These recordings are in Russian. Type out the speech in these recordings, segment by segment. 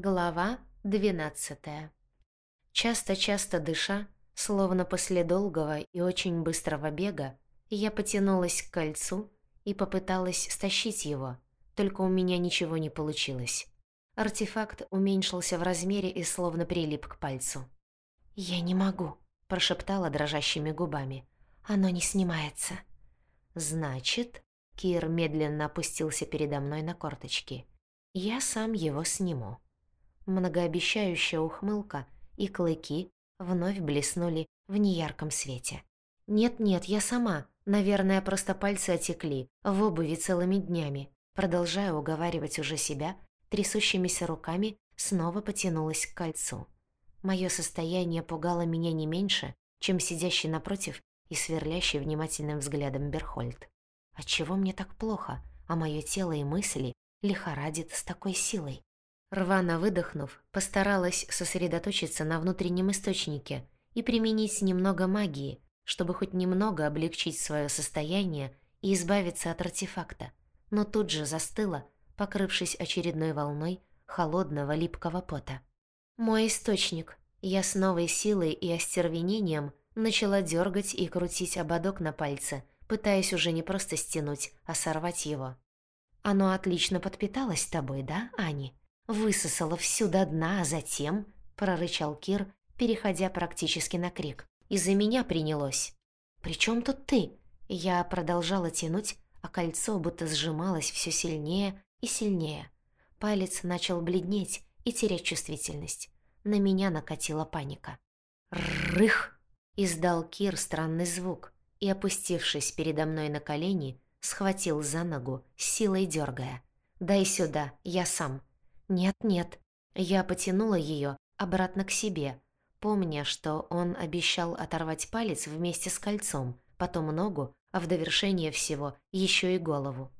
Глава двенадцатая. Часто-часто дыша, словно после долгого и очень быстрого бега, я потянулась к кольцу и попыталась стащить его, только у меня ничего не получилось. Артефакт уменьшился в размере и словно прилип к пальцу. «Я не могу», – прошептала дрожащими губами. «Оно не снимается». «Значит...» – Кир медленно опустился передо мной на корточки. «Я сам его сниму». Многообещающая ухмылка и клыки вновь блеснули в неярком свете. «Нет-нет, я сама. Наверное, просто пальцы отекли, в обуви целыми днями». Продолжая уговаривать уже себя, трясущимися руками снова потянулась к кольцу. Мое состояние пугало меня не меньше, чем сидящий напротив и сверлящий внимательным взглядом Берхольд. Отчего мне так плохо, а мое тело и мысли лихорадит с такой силой? Рвано выдохнув, постаралась сосредоточиться на внутреннем источнике и применить немного магии, чтобы хоть немного облегчить свое состояние и избавиться от артефакта, но тут же застыла, покрывшись очередной волной холодного липкого пота. Мой источник. Я с новой силой и остервенением начала дергать и крутить ободок на пальце, пытаясь уже не просто стянуть, а сорвать его. Оно отлично подпиталось тобой, да, Ани? Высосала всю до дна, а затем, прорычал Кир, переходя практически на крик. Из-за меня принялось. «При чем тут ты?» Я продолжала тянуть, а кольцо будто сжималось все сильнее и сильнее. Палец начал бледнеть и терять чувствительность. На меня накатила паника. «Рых!» — издал Кир странный звук и, опустившись передо мной на колени, схватил за ногу, силой дергая. «Дай сюда, я сам!» «Нет-нет». Я потянула ее обратно к себе, помня, что он обещал оторвать палец вместе с кольцом, потом ногу, а в довершение всего еще и голову.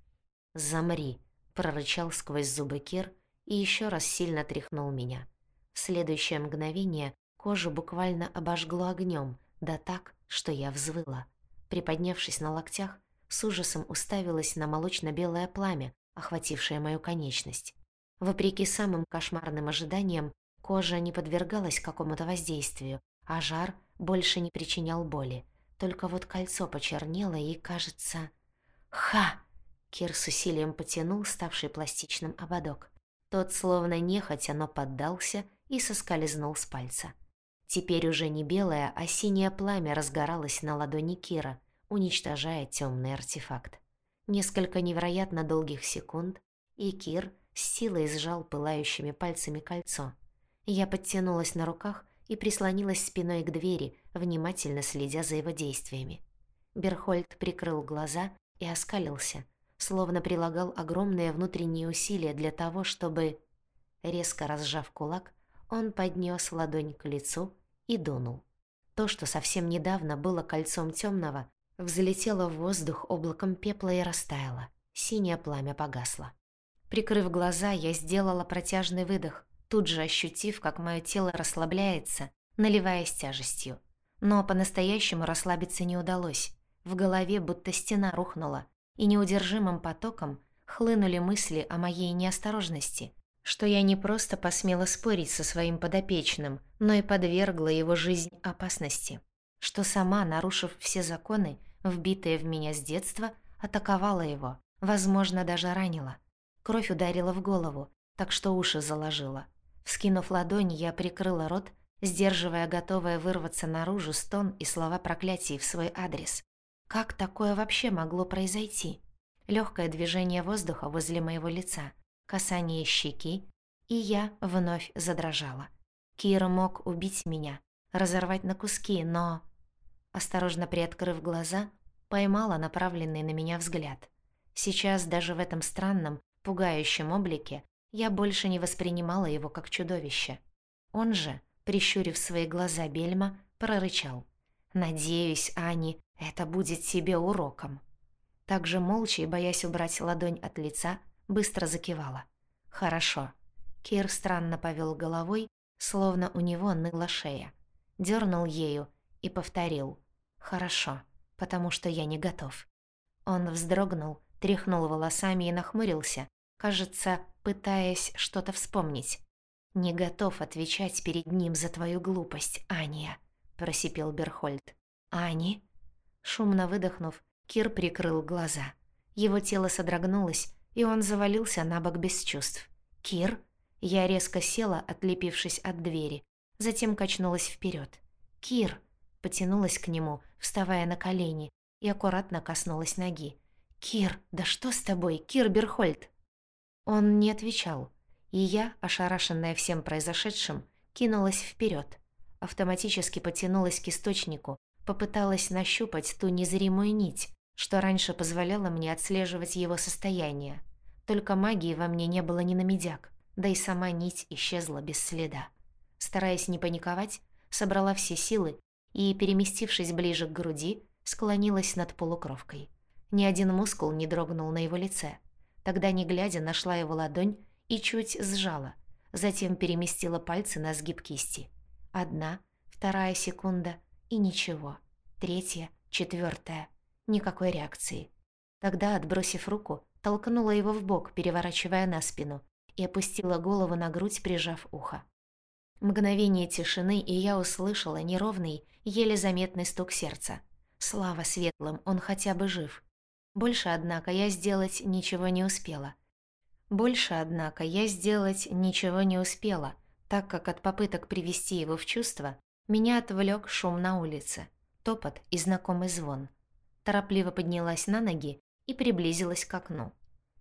«Замри», — прорычал сквозь зубы Кир и еще раз сильно тряхнул меня. В следующее мгновение кожу буквально обожгло огнем, да так, что я взвыла. Приподнявшись на локтях, с ужасом уставилась на молочно-белое пламя, охватившее мою конечность. Вопреки самым кошмарным ожиданиям, кожа не подвергалась какому-то воздействию, а жар больше не причинял боли. Только вот кольцо почернело и, кажется... «Ха!» Кир с усилием потянул ставший пластичным ободок. Тот словно нехотя, но поддался и соскользнул с пальца. Теперь уже не белое, а синее пламя разгоралось на ладони Кира, уничтожая темный артефакт. Несколько невероятно долгих секунд, и Кир с силой сжал пылающими пальцами кольцо. Я подтянулась на руках и прислонилась спиной к двери, внимательно следя за его действиями. Берхольд прикрыл глаза и оскалился, словно прилагал огромные внутренние усилия для того, чтобы... Резко разжав кулак, он поднес ладонь к лицу и дунул. То, что совсем недавно было кольцом темного, взлетело в воздух облаком пепла и растаяло. Синее пламя погасло. Прикрыв глаза, я сделала протяжный выдох, тут же ощутив, как мое тело расслабляется, наливаясь тяжестью. Но по-настоящему расслабиться не удалось. В голове будто стена рухнула, и неудержимым потоком хлынули мысли о моей неосторожности, что я не просто посмела спорить со своим подопечным, но и подвергла его жизнь опасности, что сама, нарушив все законы, вбитые в меня с детства, атаковала его, возможно, даже ранила. Кровь ударила в голову, так что уши заложила. Вскинув ладонь, я прикрыла рот, сдерживая готовая вырваться наружу стон и слова проклятий в свой адрес. Как такое вообще могло произойти? Легкое движение воздуха возле моего лица, касание щеки, и я вновь задрожала. Кира мог убить меня, разорвать на куски, но... Осторожно приоткрыв глаза, поймала направленный на меня взгляд. Сейчас даже в этом странном, пугающем облике, я больше не воспринимала его как чудовище. Он же, прищурив свои глаза бельма, прорычал. «Надеюсь, Ани, это будет тебе уроком». Также молча и боясь убрать ладонь от лица, быстро закивала. «Хорошо». Кир странно повел головой, словно у него ныла шея. Дернул ею и повторил. «Хорошо, потому что я не готов». Он вздрогнул, тряхнул волосами и нахмурился, кажется, пытаясь что-то вспомнить. «Не готов отвечать перед ним за твою глупость, Аня», — просипел Берхольд. «Ани?» Шумно выдохнув, Кир прикрыл глаза. Его тело содрогнулось, и он завалился на бок без чувств. «Кир?» Я резко села, отлепившись от двери, затем качнулась вперед. «Кир!» Потянулась к нему, вставая на колени, и аккуратно коснулась ноги. «Кир, да что с тобой, Кир Берхольд?» Он не отвечал, и я, ошарашенная всем произошедшим, кинулась вперед. Автоматически потянулась к источнику, попыталась нащупать ту незримую нить, что раньше позволяло мне отслеживать его состояние. Только магии во мне не было ни на медяк, да и сама нить исчезла без следа. Стараясь не паниковать, собрала все силы и, переместившись ближе к груди, склонилась над полукровкой. Ни один мускул не дрогнул на его лице. Тогда, не глядя, нашла его ладонь и чуть сжала, затем переместила пальцы на сгиб кисти. Одна, вторая секунда и ничего. Третья, четвертая. Никакой реакции. Тогда, отбросив руку, толкнула его в бок, переворачивая на спину, и опустила голову на грудь, прижав ухо. Мгновение тишины, и я услышала неровный, еле заметный стук сердца. Слава светлым, он хотя бы жив. Больше, однако, я сделать ничего не успела. Больше, однако, я сделать ничего не успела, так как от попыток привести его в чувство меня отвлек шум на улице, топот и знакомый звон. Торопливо поднялась на ноги и приблизилась к окну.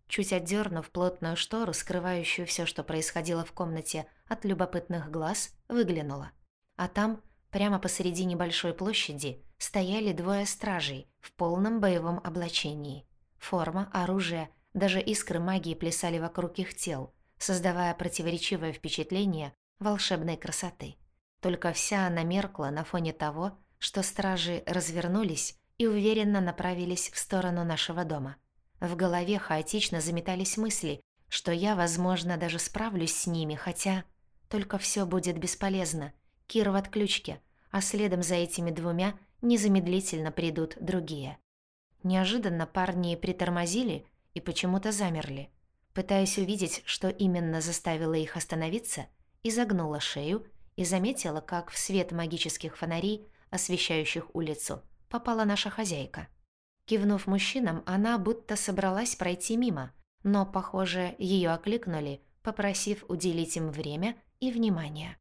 Чуть отдернув плотную штору, скрывающую все, что происходило в комнате от любопытных глаз, выглянула. А там, прямо посреди небольшой площади, стояли двое стражей в полном боевом облачении. Форма, оружие, даже искры магии плясали вокруг их тел, создавая противоречивое впечатление волшебной красоты. Только вся она меркла на фоне того, что стражи развернулись и уверенно направились в сторону нашего дома. В голове хаотично заметались мысли, что я, возможно, даже справлюсь с ними, хотя... Только все будет бесполезно. Кир в отключке, а следом за этими двумя незамедлительно придут другие. Неожиданно парни притормозили и почему-то замерли. Пытаясь увидеть, что именно заставило их остановиться, изогнула шею и заметила, как в свет магических фонарей, освещающих улицу, попала наша хозяйка. Кивнув мужчинам, она будто собралась пройти мимо, но, похоже, ее окликнули, попросив уделить им время и внимание.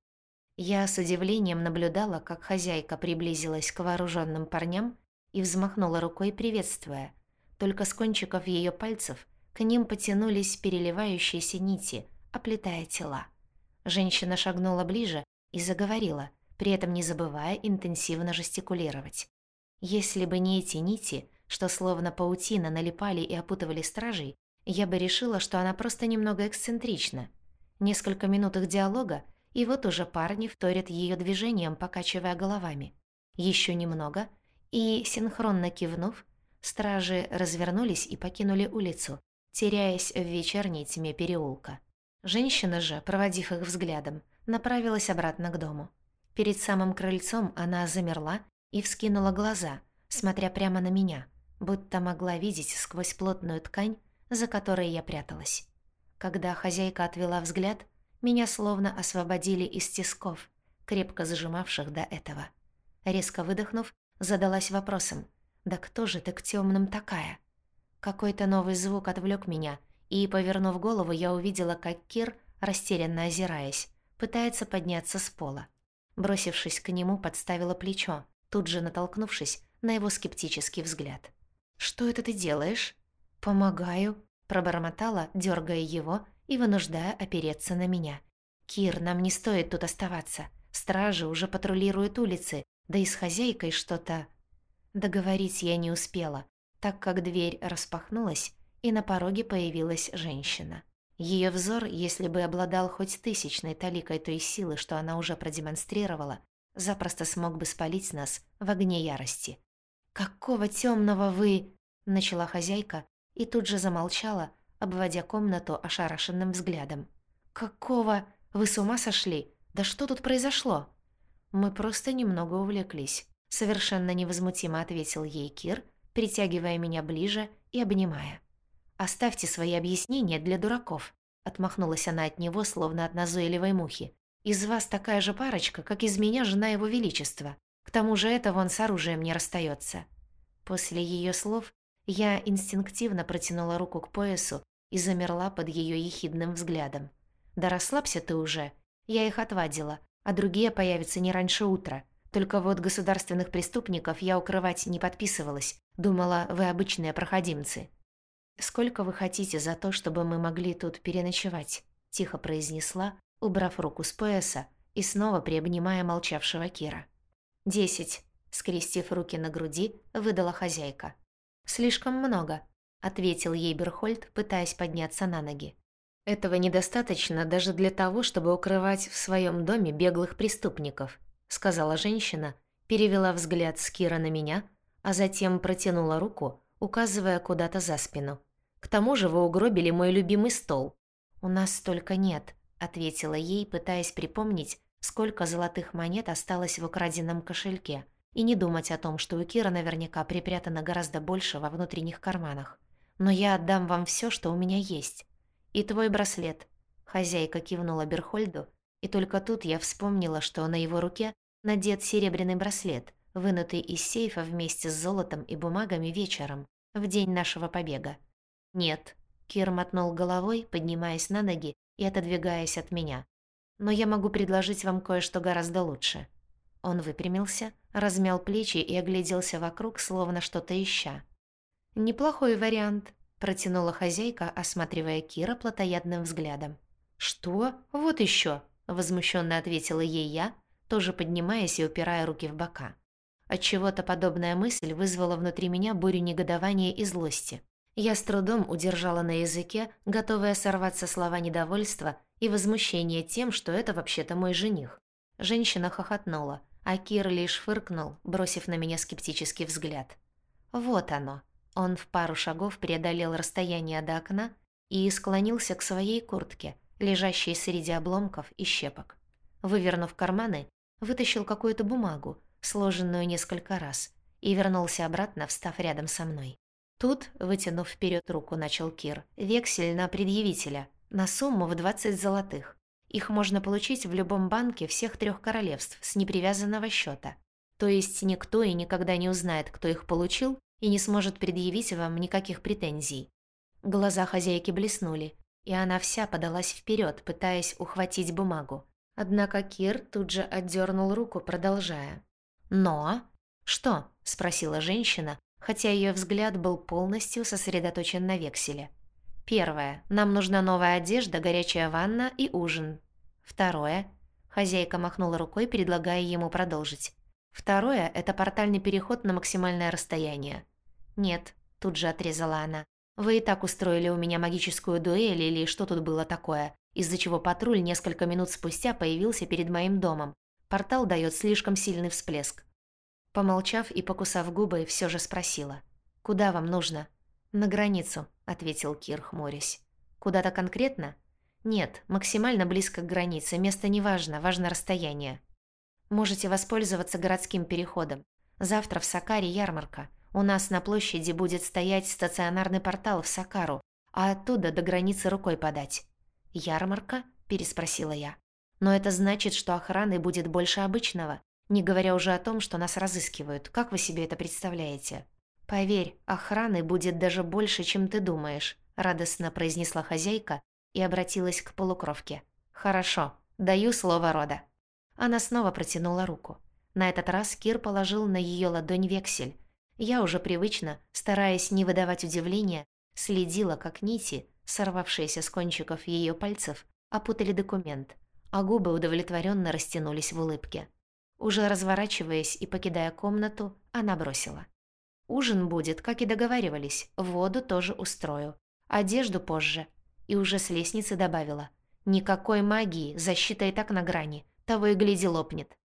Я с удивлением наблюдала, как хозяйка приблизилась к вооруженным парням и взмахнула рукой, приветствуя. Только с кончиков ее пальцев к ним потянулись переливающиеся нити, оплетая тела. Женщина шагнула ближе и заговорила, при этом не забывая интенсивно жестикулировать. Если бы не эти нити, что словно паутина налипали и опутывали стражей, я бы решила, что она просто немного эксцентрична. Несколько минут их диалога, и вот уже парни вторят ее движением, покачивая головами. Еще немного, и, синхронно кивнув, стражи развернулись и покинули улицу, теряясь в вечерней тьме переулка. Женщина же, проводив их взглядом, направилась обратно к дому. Перед самым крыльцом она замерла и вскинула глаза, смотря прямо на меня – будто могла видеть сквозь плотную ткань, за которой я пряталась. Когда хозяйка отвела взгляд, меня словно освободили из тисков, крепко зажимавших до этого. Резко выдохнув, задалась вопросом, «Да кто же ты к темным такая?» Какой-то новый звук отвлек меня, и, повернув голову, я увидела, как Кир, растерянно озираясь, пытается подняться с пола. Бросившись к нему, подставила плечо, тут же натолкнувшись на его скептический взгляд. «Что это ты делаешь?» «Помогаю», — пробормотала, дергая его и вынуждая опереться на меня. «Кир, нам не стоит тут оставаться. Стражи уже патрулируют улицы, да и с хозяйкой что-то...» Договорить я не успела, так как дверь распахнулась, и на пороге появилась женщина. Ее взор, если бы обладал хоть тысячной таликой той силы, что она уже продемонстрировала, запросто смог бы спалить нас в огне ярости. «Какого темного вы...» — начала хозяйка и тут же замолчала, обводя комнату ошарашенным взглядом. «Какого... Вы с ума сошли? Да что тут произошло?» «Мы просто немного увлеклись», — совершенно невозмутимо ответил ей Кир, притягивая меня ближе и обнимая. «Оставьте свои объяснения для дураков», — отмахнулась она от него, словно от назойливой мухи. «Из вас такая же парочка, как из меня жена его величества. К тому же это вон с оружием не расстается. После ее слов я инстинктивно протянула руку к поясу и замерла под ее ехидным взглядом. «Да расслабься ты уже. Я их отвадила, а другие появятся не раньше утра. Только вот государственных преступников я укрывать не подписывалась. Думала, вы обычные проходимцы». «Сколько вы хотите за то, чтобы мы могли тут переночевать?» – тихо произнесла, убрав руку с пояса и снова приобнимая молчавшего Кира. «Десять», – скрестив руки на груди, выдала хозяйка. «Слишком много», – ответил ей Берхольд, пытаясь подняться на ноги. «Этого недостаточно даже для того, чтобы укрывать в своем доме беглых преступников», – сказала женщина, перевела взгляд с Кира на меня, а затем протянула руку, указывая куда-то за спину. К тому же вы угробили мой любимый стол». «У нас столько нет», — ответила ей, пытаясь припомнить, сколько золотых монет осталось в украденном кошельке, и не думать о том, что у Кира наверняка припрятано гораздо больше во внутренних карманах. «Но я отдам вам все, что у меня есть. И твой браслет». Хозяйка кивнула Берхольду, и только тут я вспомнила, что на его руке надет серебряный браслет, вынутый из сейфа вместе с золотом и бумагами вечером, в день нашего побега. «Нет», — Кир мотнул головой, поднимаясь на ноги и отодвигаясь от меня. «Но я могу предложить вам кое-что гораздо лучше». Он выпрямился, размял плечи и огляделся вокруг, словно что-то ища. «Неплохой вариант», — протянула хозяйка, осматривая Кира плотоядным взглядом. «Что? Вот еще!» — возмущенно ответила ей я, тоже поднимаясь и упирая руки в бока. Отчего-то подобная мысль вызвала внутри меня бурю негодования и злости. Я с трудом удержала на языке, готовая сорваться слова недовольства и возмущения тем, что это вообще-то мой жених. Женщина хохотнула, а Кир лишь фыркнул, бросив на меня скептический взгляд. Вот оно. Он в пару шагов преодолел расстояние до окна и склонился к своей куртке, лежащей среди обломков и щепок. Вывернув карманы, вытащил какую-то бумагу, сложенную несколько раз, и вернулся обратно, встав рядом со мной. Тут, вытянув вперед руку, начал Кир, вексель на предъявителя, на сумму в 20 золотых. Их можно получить в любом банке всех трех королевств с непривязанного счета. То есть никто и никогда не узнает, кто их получил, и не сможет предъявить вам никаких претензий. Глаза хозяйки блеснули, и она вся подалась вперед, пытаясь ухватить бумагу. Однако Кир тут же отдернул руку, продолжая. «Но?» «Что?» – спросила женщина, хотя ее взгляд был полностью сосредоточен на векселе. Первое. Нам нужна новая одежда, горячая ванна и ужин. Второе. Хозяйка махнула рукой, предлагая ему продолжить. Второе – это портальный переход на максимальное расстояние. «Нет», – тут же отрезала она. «Вы и так устроили у меня магическую дуэль или что тут было такое, из-за чего патруль несколько минут спустя появился перед моим домом. Портал дает слишком сильный всплеск. Помолчав и покусав губы, все же спросила. «Куда вам нужно?» «На границу», — ответил Кир, хмурясь. «Куда-то конкретно?» «Нет, максимально близко к границе. Место не важно, важно расстояние. Можете воспользоваться городским переходом. Завтра в Сакаре ярмарка. У нас на площади будет стоять стационарный портал в Сакару, а оттуда до границы рукой подать». «Ярмарка?» – переспросила я. «Но это значит, что охраны будет больше обычного. Не говоря уже о том, что нас разыскивают. Как вы себе это представляете? Поверь, охраны будет даже больше, чем ты думаешь, радостно произнесла хозяйка и обратилась к полукровке. Хорошо, даю слово рода. Она снова протянула руку. На этот раз Кир положил на ее ладонь вексель. Я уже привычно, стараясь не выдавать удивления, следила, как нити, сорвавшиеся с кончиков ее пальцев, опутали документ, а губы удовлетворенно растянулись в улыбке. Уже разворачиваясь и покидая комнату, она бросила. «Ужин будет, как и договаривались, воду тоже устрою. Одежду позже». И уже с лестницы добавила. «Никакой магии, защита и так на грани, того и гляди лопнет.